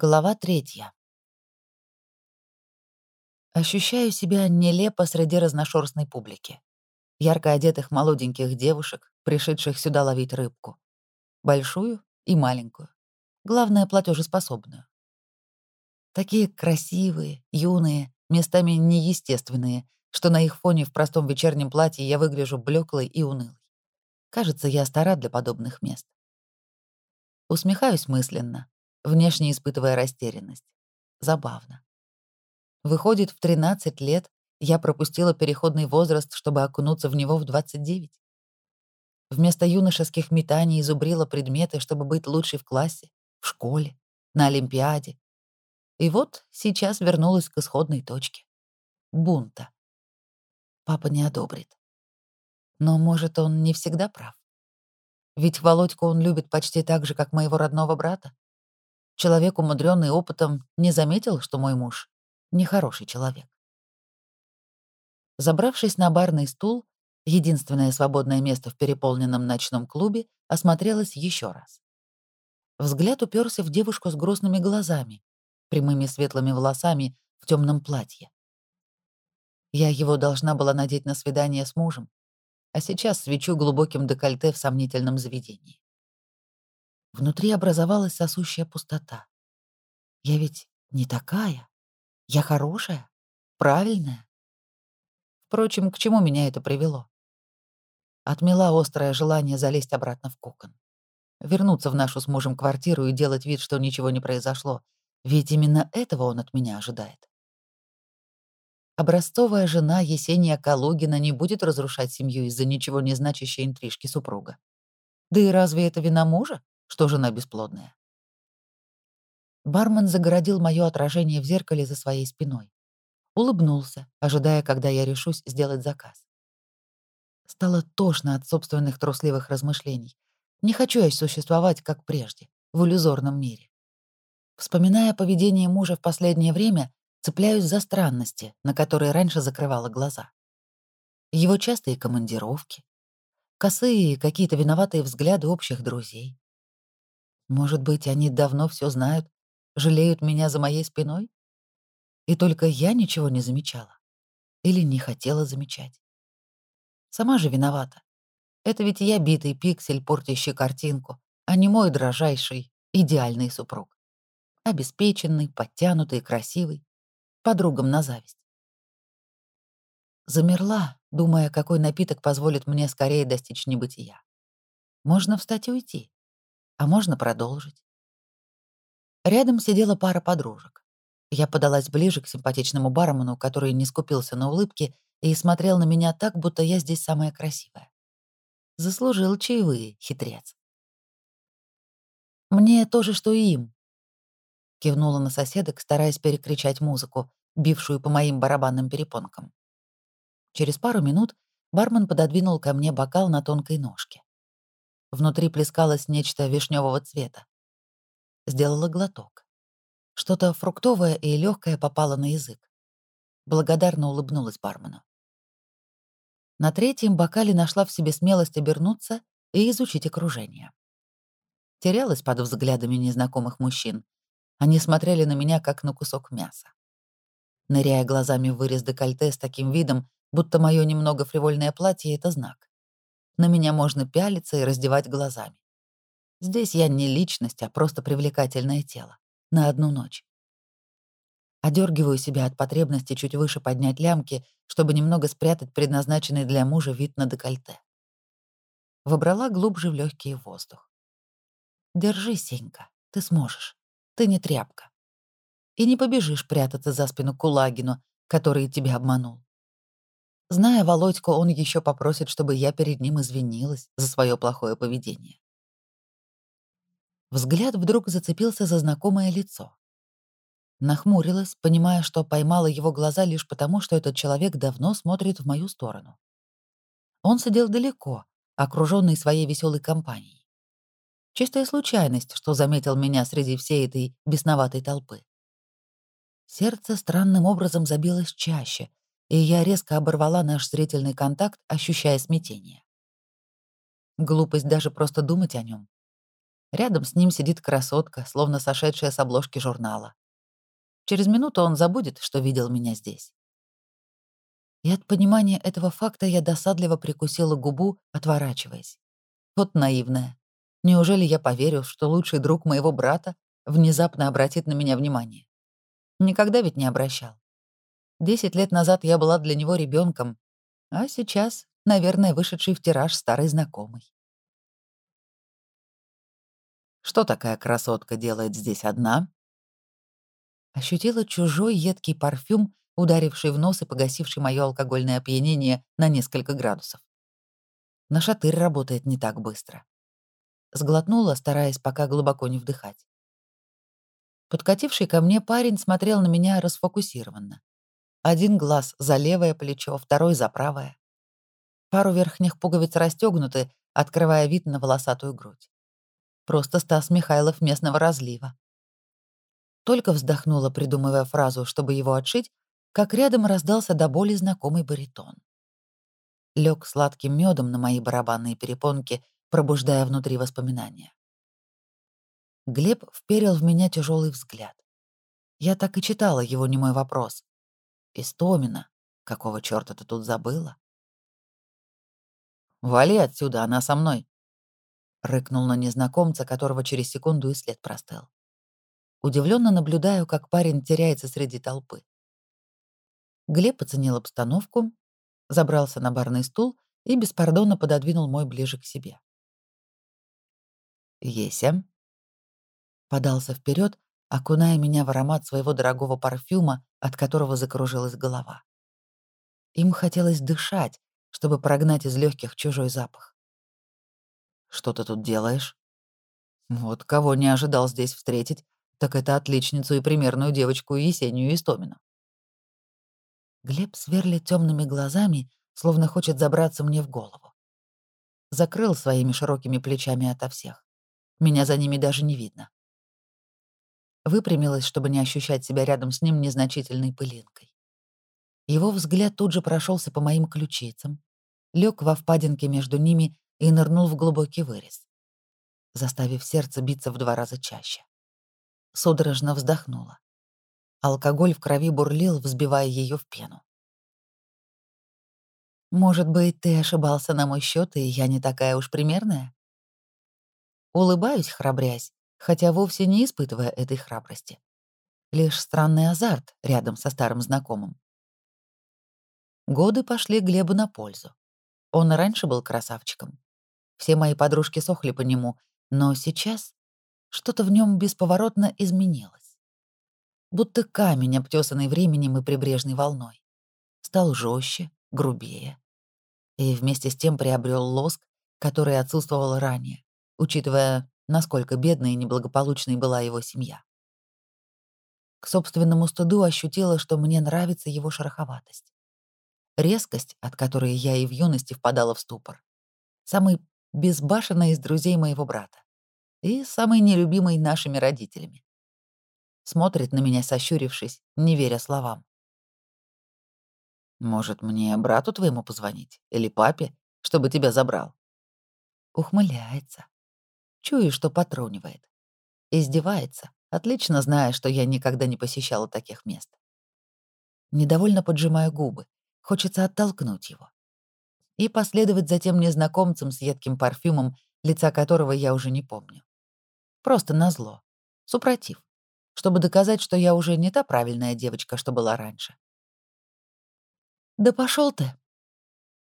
Глава третья. Ощущаю себя нелепо среди разношерстной публики. Ярко одетых молоденьких девушек, пришедших сюда ловить рыбку. Большую и маленькую. Главное, платежеспособную. Такие красивые, юные, местами неестественные, что на их фоне в простом вечернем платье я выгляжу блеклой и унылой. Кажется, я стара для подобных мест. Усмехаюсь мысленно, внешне испытывая растерянность. Забавно. Выходит, в 13 лет я пропустила переходный возраст, чтобы окунуться в него в 29. Вместо юношеских метаний изубрила предметы, чтобы быть лучшей в классе, в школе, на Олимпиаде. И вот сейчас вернулась к исходной точке. Бунта. Папа не одобрит. Но, может, он не всегда прав. Ведь Володьку он любит почти так же, как моего родного брата. Человек, умудренный опытом, не заметил, что мой муж — нехороший человек. Забравшись на барный стул, единственное свободное место в переполненном ночном клубе, осмотрелась еще раз. Взгляд уперся в девушку с грустными глазами, прямыми светлыми волосами в темном платье. Я его должна была надеть на свидание с мужем, а сейчас свечу глубоким декольте в сомнительном заведении. Внутри образовалась сосущая пустота. Я ведь не такая. Я хорошая, правильная. Впрочем, к чему меня это привело? Отмела острое желание залезть обратно в кокон. Вернуться в нашу с мужем квартиру и делать вид, что ничего не произошло. Ведь именно этого он от меня ожидает. Образцовая жена Есения Калугина не будет разрушать семью из-за ничего не значащей интрижки супруга. Да и разве это вина мужа? Что жена бесплодная. Бармен загородил мое отражение в зеркале за своей спиной. Улыбнулся, ожидая, когда я решусь сделать заказ. Стало тошно от собственных трусливых размышлений. Не хочу я существовать, как прежде, в иллюзорном мире. Вспоминая поведение мужа в последнее время, цепляюсь за странности, на которые раньше закрывала глаза. Его частые командировки, косые какие-то виноватые взгляды общих друзей, может быть, они давно все знают, жалеют меня за моей спиной? И только я ничего не замечала. Или не хотела замечать. Сама же виновата. Это ведь я битый пиксель, портящий картинку, а не мой дрожайший, идеальный супруг. Обеспеченный, подтянутый, красивый. Подругам на зависть. Замерла, думая, какой напиток позволит мне скорее достичь небытия. Можно встать и уйти а можно продолжить. Рядом сидела пара подружек. Я подалась ближе к симпатичному бармену, который не скупился на улыбки и смотрел на меня так, будто я здесь самая красивая. Заслужил чаевые, хитрец. «Мне то же, что и им», — кивнула на соседок, стараясь перекричать музыку, бившую по моим барабанным перепонкам. Через пару минут бармен пододвинул ко мне бокал на тонкой ножке. Внутри плескалось нечто вишневого цвета. Сделала глоток. Что-то фруктовое и легкое попало на язык. Благодарно улыбнулась бармену. На третьем бокале нашла в себе смелость обернуться и изучить окружение. Терялась под взглядами незнакомых мужчин. Они смотрели на меня, как на кусок мяса. Ныряя глазами в вырез декольте с таким видом, будто мое немного фривольное платье — это знак. На меня можно пялиться и раздевать глазами. Здесь я не личность, а просто привлекательное тело. На одну ночь. Одергиваю себя от потребности чуть выше поднять лямки, чтобы немного спрятать предназначенный для мужа вид на декольте. Выбрала глубже в легкий воздух. Держи, Сенька, ты сможешь. Ты не тряпка. И не побежишь прятаться за спину Кулагину, который тебя обманул. Зная Володьку, он еще попросит, чтобы я перед ним извинилась за свое плохое поведение. Взгляд вдруг зацепился за знакомое лицо. Нахмурилась, понимая, что поймала его глаза лишь потому, что этот человек давно смотрит в мою сторону. Он сидел далеко, окруженный своей веселой компанией. Чистая случайность, что заметил меня среди всей этой бесноватой толпы. Сердце странным образом забилось чаще, и я резко оборвала наш зрительный контакт, ощущая смятение. Глупость даже просто думать о нем. Рядом с ним сидит красотка, словно сошедшая с обложки журнала. Через минуту он забудет, что видел меня здесь. И от понимания этого факта я досадливо прикусила губу, отворачиваясь. Вот наивная. Неужели я поверю, что лучший друг моего брата внезапно обратит на меня внимание? Никогда ведь не обращал. Десять лет назад я была для него ребенком, а сейчас, наверное, вышедший в тираж старый знакомый. Что такая красотка делает здесь одна? Ощутила чужой едкий парфюм, ударивший в нос и погасивший мое алкогольное опьянение на несколько градусов. Нашатырь работает не так быстро. Сглотнула, стараясь пока глубоко не вдыхать. Подкативший ко мне парень смотрел на меня расфокусированно. Один глаз за левое плечо, второй за правое. Пару верхних пуговиц расстегнуты, открывая вид на волосатую грудь. Просто Стас Михайлов местного разлива. Только вздохнула, придумывая фразу, чтобы его отшить, как рядом раздался до боли знакомый баритон. Лег сладким медом на мои барабанные перепонки, пробуждая внутри воспоминания. Глеб вперил в меня тяжелый взгляд. Я так и читала его немой вопрос. «Истомина, какого черта ты тут забыла?» «Вали отсюда, она со мной», Рыкнул на незнакомца, которого через секунду и след простыл. Удивленно наблюдаю, как парень теряется среди толпы. Глеб оценил обстановку, забрался на барный стул и беспардонно пододвинул мой ближе к себе. «Еся?» Подался вперед, окуная меня в аромат своего дорогого парфюма, от которого закружилась голова. Им хотелось дышать, чтобы прогнать из легких чужой запах. Что ты тут делаешь? Вот кого не ожидал здесь встретить, так это отличницу и примерную девочку Есению Истомину. Глеб сверлит темными глазами, словно хочет забраться мне в голову. Закрыл своими широкими плечами ото всех. Меня за ними даже не видно. Выпрямилась, чтобы не ощущать себя рядом с ним незначительной пылинкой. Его взгляд тут же прошелся по моим ключицам, лег во впадинке между ними и нырнул в глубокий вырез, заставив сердце биться в два раза чаще. Судорожно вздохнула. Алкоголь в крови бурлил, взбивая ее в пену. «Может быть, ты ошибался на мой счет, и я не такая уж примерная?» Улыбаюсь, храбрясь, хотя вовсе не испытывая этой храбрости. Лишь странный азарт рядом со старым знакомым. Годы пошли Глебу на пользу. Он раньше был красавчиком. Все мои подружки сохли по нему, но сейчас что-то в нем бесповоротно изменилось. Будто камень, обтесанный временем и прибрежной волной. Стал жестче, грубее. И вместе с тем приобрел лоск, который отсутствовал ранее, учитывая, насколько бедной и неблагополучной была его семья. К собственному стыду ощутила, что мне нравится его шероховатость. Резкость, от которой я и в юности впадала в ступор. Самый безбашенная из друзей моего брата и самый нелюбимый нашими родителями. Смотрит на меня, сощурившись, не веря словам. «Может, мне брату твоему позвонить? Или папе, чтобы тебя забрал?» Ухмыляется. Чую, что потрунивает. Издевается, отлично зная, что я никогда не посещала таких мест. Недовольно поджимаю губы. Хочется оттолкнуть его и последовать за тем незнакомцем с едким парфюмом, лица которого я уже не помню. Просто назло. Супротив. Чтобы доказать, что я уже не та правильная девочка, что была раньше. «Да пошел ты!»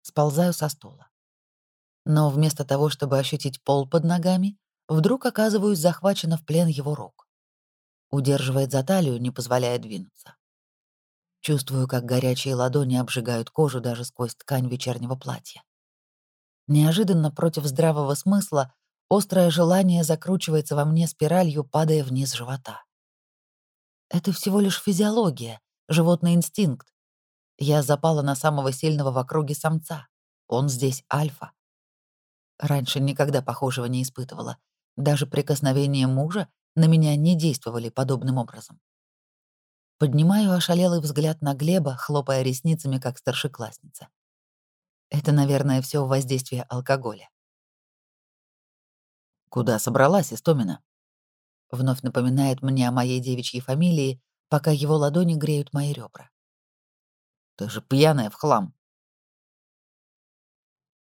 Сползаю со стула. Но вместо того, чтобы ощутить пол под ногами, вдруг оказываюсь захвачена в плен его рук. Удерживает за талию, не позволяя двинуться. Чувствую, как горячие ладони обжигают кожу даже сквозь ткань вечернего платья. Неожиданно против здравого смысла острое желание закручивается во мне спиралью, падая вниз живота. Это всего лишь физиология, животный инстинкт. Я запала на самого сильного в округе самца. Он здесь альфа. Раньше никогда похожего не испытывала. Даже прикосновения мужа на меня не действовали подобным образом. Поднимаю ошалелый взгляд на Глеба, хлопая ресницами, как старшеклассница. Это, наверное, все воздействие алкоголя. «Куда собралась, Истомина?» Вновь напоминает мне о моей девичьей фамилии, пока его ладони греют мои ребра. «Ты же пьяная в хлам.